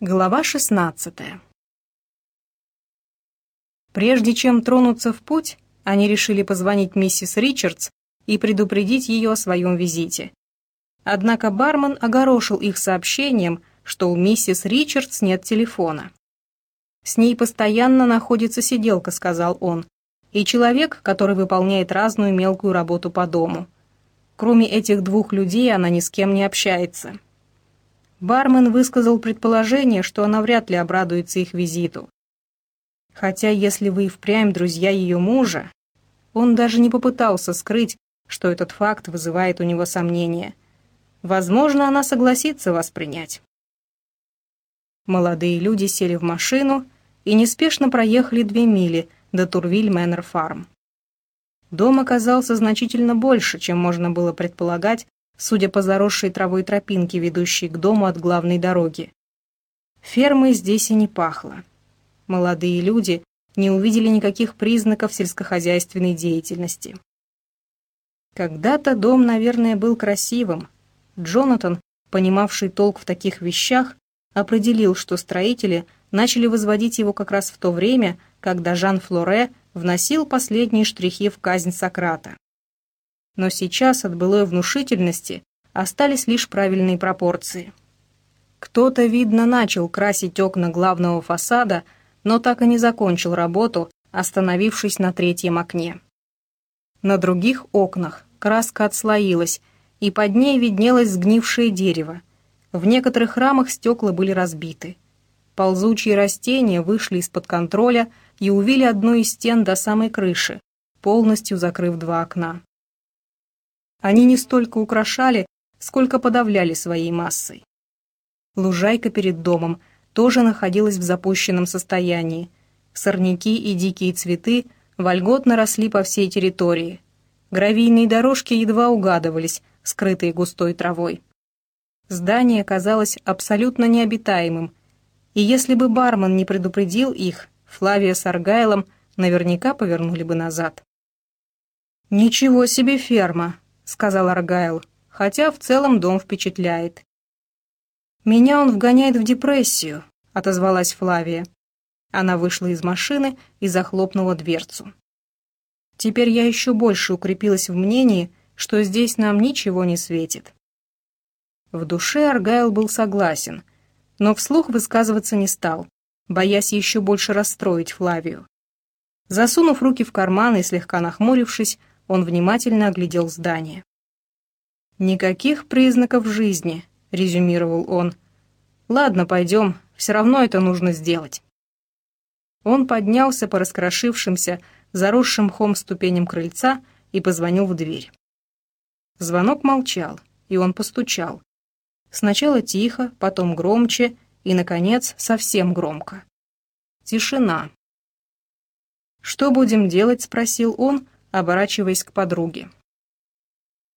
Глава 16 Прежде чем тронуться в путь, они решили позвонить миссис Ричардс и предупредить ее о своем визите. Однако бармен огорошил их сообщением, что у миссис Ричардс нет телефона. «С ней постоянно находится сиделка», — сказал он, «и человек, который выполняет разную мелкую работу по дому. Кроме этих двух людей она ни с кем не общается». Бармен высказал предположение, что она вряд ли обрадуется их визиту. Хотя если вы и впрямь друзья ее мужа, он даже не попытался скрыть, что этот факт вызывает у него сомнения. Возможно, она согласится вас принять. Молодые люди сели в машину и неспешно проехали две мили до Турвиль Мэннер Фарм. Дом оказался значительно больше, чем можно было предполагать судя по заросшей травой тропинке, ведущей к дому от главной дороги. Фермой здесь и не пахло. Молодые люди не увидели никаких признаков сельскохозяйственной деятельности. Когда-то дом, наверное, был красивым. Джонатан, понимавший толк в таких вещах, определил, что строители начали возводить его как раз в то время, когда Жан Флоре вносил последние штрихи в казнь Сократа но сейчас от былой внушительности остались лишь правильные пропорции. Кто-то, видно, начал красить окна главного фасада, но так и не закончил работу, остановившись на третьем окне. На других окнах краска отслоилась, и под ней виднелось сгнившее дерево. В некоторых рамах стекла были разбиты. Ползучие растения вышли из-под контроля и увили одну из стен до самой крыши, полностью закрыв два окна. Они не столько украшали, сколько подавляли своей массой. Лужайка перед домом тоже находилась в запущенном состоянии. Сорняки и дикие цветы вольготно росли по всей территории. Гравийные дорожки едва угадывались, скрытые густой травой. Здание казалось абсолютно необитаемым, и если бы бармен не предупредил их, Флавия с Аргайлом наверняка повернули бы назад. «Ничего себе ферма!» Сказал Аргайл, хотя в целом дом впечатляет. «Меня он вгоняет в депрессию», — отозвалась Флавия. Она вышла из машины и захлопнула дверцу. Теперь я еще больше укрепилась в мнении, что здесь нам ничего не светит. В душе Аргайл был согласен, но вслух высказываться не стал, боясь еще больше расстроить Флавию. Засунув руки в карманы и слегка нахмурившись, он внимательно оглядел здание. «Никаких признаков жизни», — резюмировал он. «Ладно, пойдем, все равно это нужно сделать». Он поднялся по раскрошившимся, заросшим мхом ступеням крыльца и позвонил в дверь. Звонок молчал, и он постучал. Сначала тихо, потом громче и, наконец, совсем громко. Тишина. «Что будем делать?» — спросил он, оборачиваясь к подруге.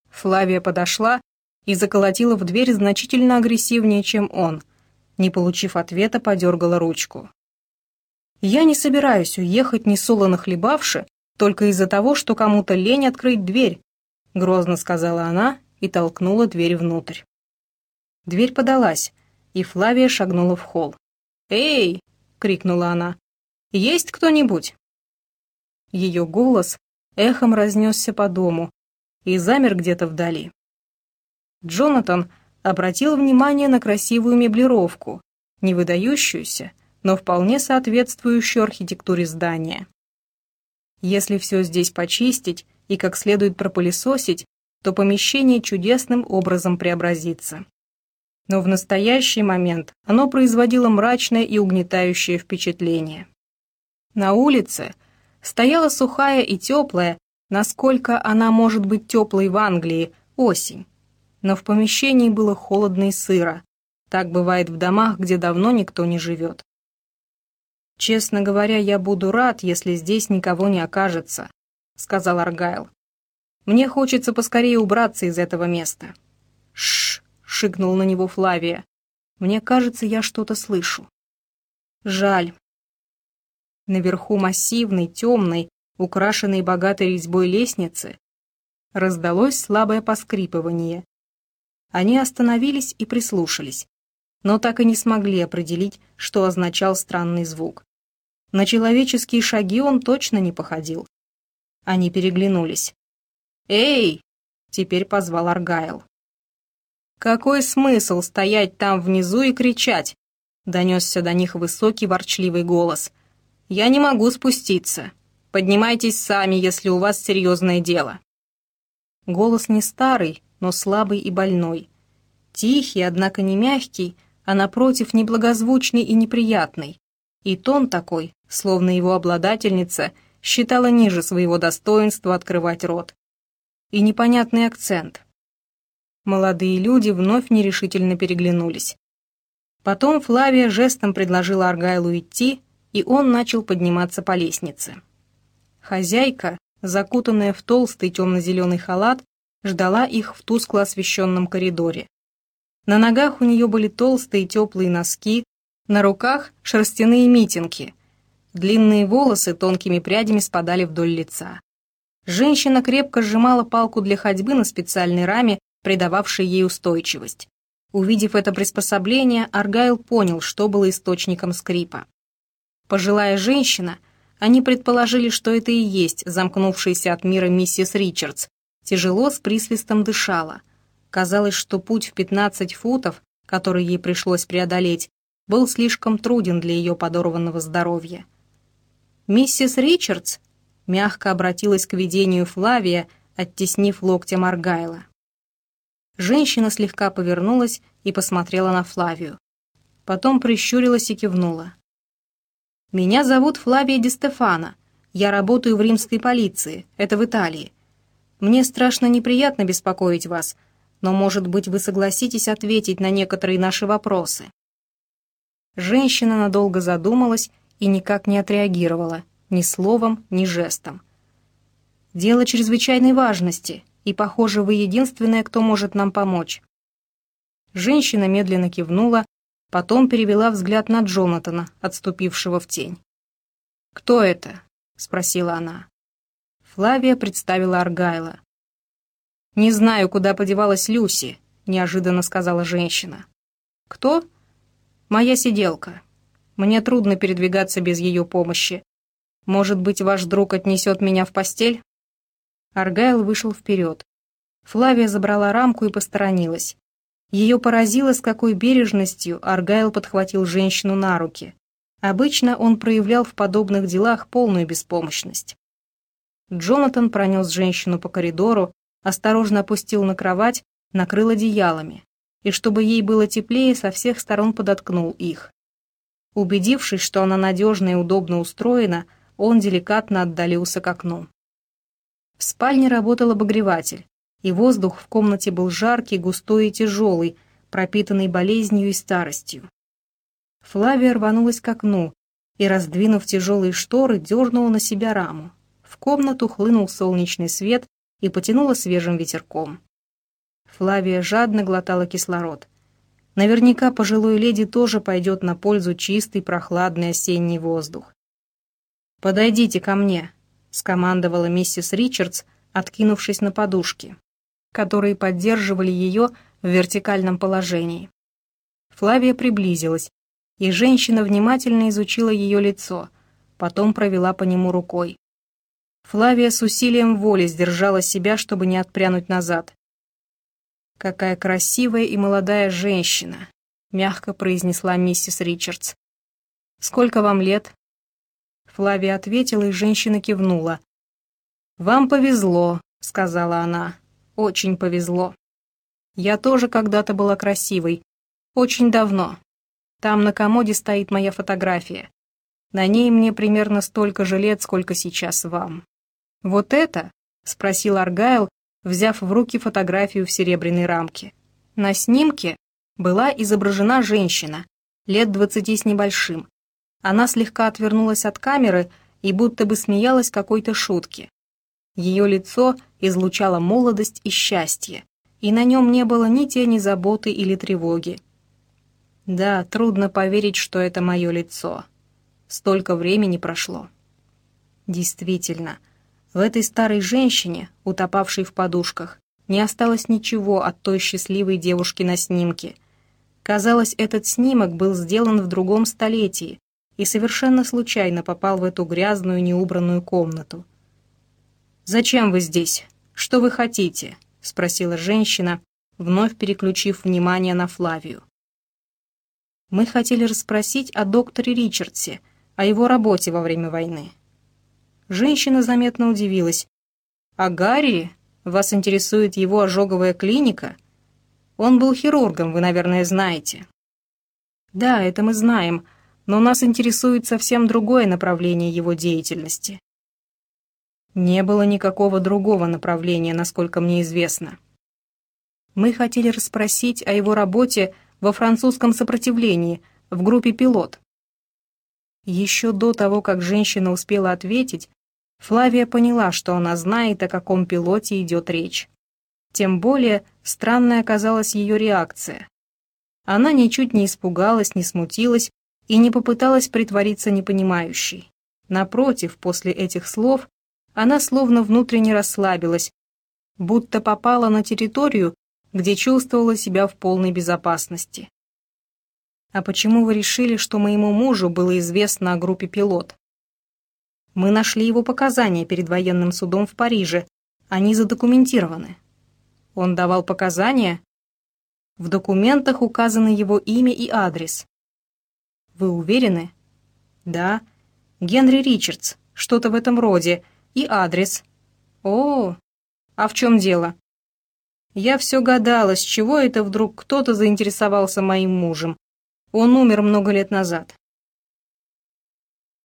Флавия подошла и заколотила в дверь значительно агрессивнее, чем он. Не получив ответа, подергала ручку. «Я не собираюсь уехать, не солоно хлебавши, только из-за того, что кому-то лень открыть дверь», грозно сказала она и толкнула дверь внутрь. Дверь подалась, и Флавия шагнула в холл. «Эй!» — крикнула она. «Есть кто-нибудь?» Ее голос эхом разнесся по дому и замер где-то вдали. Джонатан обратил внимание на красивую меблировку, не выдающуюся, но вполне соответствующую архитектуре здания. Если все здесь почистить и как следует пропылесосить, то помещение чудесным образом преобразится. Но в настоящий момент оно производило мрачное и угнетающее впечатление. На улице стояла сухая и теплая, насколько она может быть теплой в Англии, осень. Но в помещении было холодно и сыро. Так бывает в домах, где давно никто не живет. «Честно говоря, я буду рад, если здесь никого не окажется», — сказал Аргайл. «Мне хочется поскорее убраться из этого места». «Шш!» — шикнул на него Флавия. «Мне кажется, я что-то слышу». «Жаль. Наверху массивной, темной, украшенной богатой резьбой лестницы, раздалось слабое поскрипывание. Они остановились и прислушались. но так и не смогли определить, что означал странный звук. На человеческие шаги он точно не походил. Они переглянулись. «Эй!» — теперь позвал Аргайл. «Какой смысл стоять там внизу и кричать?» — донесся до них высокий ворчливый голос. «Я не могу спуститься. Поднимайтесь сами, если у вас серьезное дело». Голос не старый, но слабый и больной. Тихий, однако не мягкий, а напротив неблагозвучный и неприятный. И тон такой, словно его обладательница считала ниже своего достоинства открывать рот. И непонятный акцент. Молодые люди вновь нерешительно переглянулись. Потом Флавия жестом предложила Аргайлу идти, и он начал подниматься по лестнице. Хозяйка, закутанная в толстый темно-зеленый халат, ждала их в тускло освещенном коридоре. На ногах у нее были толстые теплые носки, на руках шерстяные митинги. Длинные волосы тонкими прядями спадали вдоль лица. Женщина крепко сжимала палку для ходьбы на специальной раме, придававшей ей устойчивость. Увидев это приспособление, Аргайл понял, что было источником скрипа. Пожилая женщина, они предположили, что это и есть замкнувшаяся от мира миссис Ричардс, тяжело с присвистом дышала. Казалось, что путь в 15 футов, который ей пришлось преодолеть, был слишком труден для ее подорванного здоровья. Миссис Ричардс мягко обратилась к видению Флавия, оттеснив локтем Аргайла. Женщина слегка повернулась и посмотрела на Флавию. Потом прищурилась и кивнула. «Меня зовут Флавия Ди Стефано. Я работаю в римской полиции, это в Италии. Мне страшно неприятно беспокоить вас, но, может быть, вы согласитесь ответить на некоторые наши вопросы». Женщина надолго задумалась и никак не отреагировала, ни словом, ни жестом. «Дело чрезвычайной важности», и, похоже, вы единственная, кто может нам помочь». Женщина медленно кивнула, потом перевела взгляд на Джонатана, отступившего в тень. «Кто это?» — спросила она. Флавия представила Аргайла. «Не знаю, куда подевалась Люси», — неожиданно сказала женщина. «Кто?» «Моя сиделка. Мне трудно передвигаться без ее помощи. Может быть, ваш друг отнесет меня в постель?» Аргайл вышел вперед. Флавия забрала рамку и посторонилась. Ее поразило, с какой бережностью Аргайл подхватил женщину на руки. Обычно он проявлял в подобных делах полную беспомощность. Джонатан пронес женщину по коридору, осторожно опустил на кровать, накрыл одеялами, и чтобы ей было теплее, со всех сторон подоткнул их. Убедившись, что она надежно и удобно устроена, он деликатно отдалился к окну. В спальне работал обогреватель, и воздух в комнате был жаркий, густой и тяжелый, пропитанный болезнью и старостью. Флавия рванулась к окну и, раздвинув тяжелые шторы, дернула на себя раму. В комнату хлынул солнечный свет и потянуло свежим ветерком. Флавия жадно глотала кислород. Наверняка пожилой леди тоже пойдет на пользу чистый прохладный осенний воздух. «Подойдите ко мне», — скомандовала миссис Ричардс, откинувшись на подушки, которые поддерживали ее в вертикальном положении. Флавия приблизилась, и женщина внимательно изучила ее лицо, потом провела по нему рукой. Флавия с усилием воли сдержала себя, чтобы не отпрянуть назад. «Какая красивая и молодая женщина», — мягко произнесла миссис Ричардс. «Сколько вам лет?» Флавия ответила, и женщина кивнула. «Вам повезло», — сказала она. «Очень повезло. Я тоже когда-то была красивой. Очень давно. Там на комоде стоит моя фотография. На ней мне примерно столько же лет, сколько сейчас вам». «Вот это?» — спросил Аргайл, взяв в руки фотографию в серебряной рамке. На снимке была изображена женщина, лет двадцати с небольшим, она слегка отвернулась от камеры и будто бы смеялась какой-то шутке. Ее лицо излучало молодость и счастье, и на нем не было ни тени заботы или тревоги. Да, трудно поверить, что это мое лицо. Столько времени прошло. Действительно, в этой старой женщине, утопавшей в подушках, не осталось ничего от той счастливой девушки на снимке. Казалось, этот снимок был сделан в другом столетии и совершенно случайно попал в эту грязную неубранную комнату. «Зачем вы здесь? Что вы хотите?» — спросила женщина, вновь переключив внимание на Флавию. «Мы хотели расспросить о докторе Ричардсе, о его работе во время войны». Женщина заметно удивилась. «А Гарри? Вас интересует его ожоговая клиника?» Он был хирургом, вы, наверное, знаете». «Да, это мы знаем, но нас интересует совсем другое направление его деятельности». Не было никакого другого направления, насколько мне известно. Мы хотели расспросить о его работе во французском сопротивлении, в группе «Пилот». Еще до того, как женщина успела ответить, Флавия поняла, что она знает, о каком пилоте идет речь. Тем более странной оказалась ее реакция. Она ничуть не испугалась, не смутилась и не попыталась притвориться непонимающей. Напротив, после этих слов она словно внутренне расслабилась, будто попала на территорию, где чувствовала себя в полной безопасности. «А почему вы решили, что моему мужу было известно о группе «Пилот»?» «Мы нашли его показания перед военным судом в Париже. Они задокументированы». Он давал показания? В документах указаны его имя и адрес. Вы уверены? Да. Генри Ричардс, что-то в этом роде, и адрес. О, а в чем дело? Я все гадала, с чего это вдруг кто-то заинтересовался моим мужем. Он умер много лет назад.